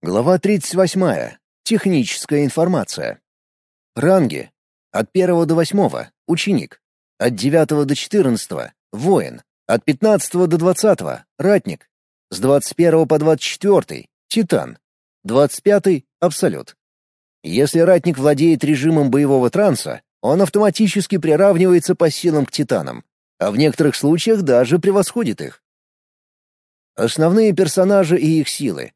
Глава 38. Техническая информация. Ранги. От 1 до 8 — ученик. От 9 до 14 — воин. От 15 до 20 — ратник. С 21 по 24 — титан. 25 — абсолют. Если ратник владеет режимом боевого транса, он автоматически приравнивается по силам к титанам, а в некоторых случаях даже превосходит их. Основные персонажи и их силы.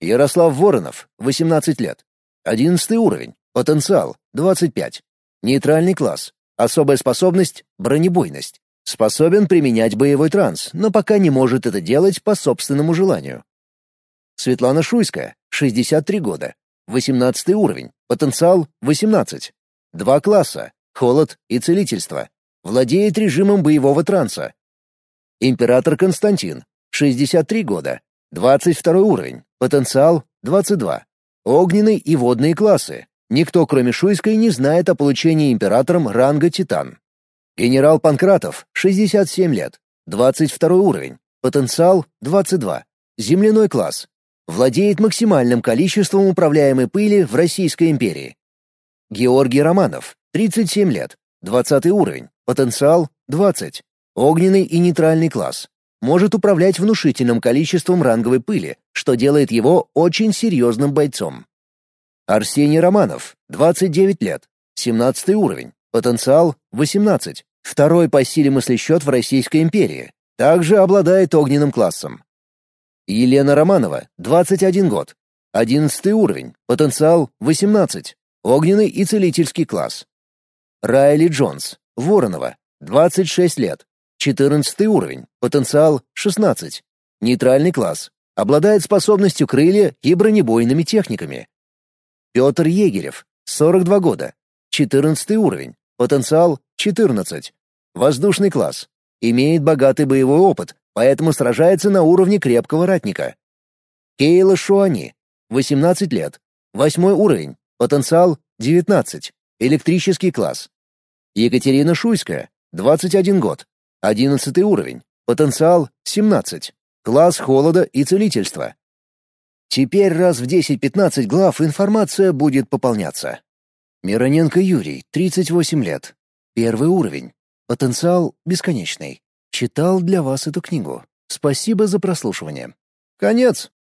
Ярослав Воронов, 18 лет. 11 уровень. Потенциал — 25. Нейтральный класс. Особая способность — бронебойность. Способен применять боевой транс, но пока не может это делать по собственному желанию. Светлана Шуйская, 63 года. 18 уровень. Потенциал — 18. Два класса. Холод и целительство. Владеет режимом боевого транса. Император Константин, 63 года. 22 уровень. Потенциал — 22. Огненные и водные классы. Никто, кроме Шуйской, не знает о получении императором ранга Титан. Генерал Панкратов, 67 лет. 22 уровень. Потенциал — 22. Земляной класс. Владеет максимальным количеством управляемой пыли в Российской империи. Георгий Романов, 37 лет. 20 уровень. Потенциал — 20. Огненный и нейтральный класс может управлять внушительным количеством ранговой пыли, что делает его очень серьезным бойцом. Арсений Романов, 29 лет, 17 уровень, потенциал 18, второй по силе мыслесчет в Российской империи, также обладает огненным классом. Елена Романова, 21 год, 11 уровень, потенциал 18, огненный и целительский класс. Райли Джонс, Воронова, 26 лет, 14 уровень, потенциал 16. Нейтральный класс. Обладает способностью крылья и бронебойными техниками. Петр Егерев, 42 года. 14 уровень, потенциал 14. Воздушный класс. Имеет богатый боевой опыт, поэтому сражается на уровне крепкого ратника. Кейла Шуани, 18 лет. 8 уровень, потенциал 19. Электрический класс. Екатерина Шуйская, 21 год. Одиннадцатый уровень. Потенциал — 17. Класс холода и целительства. Теперь раз в 10-15 глав информация будет пополняться. Мироненко Юрий, 38 лет. Первый уровень. Потенциал бесконечный. Читал для вас эту книгу. Спасибо за прослушивание. Конец.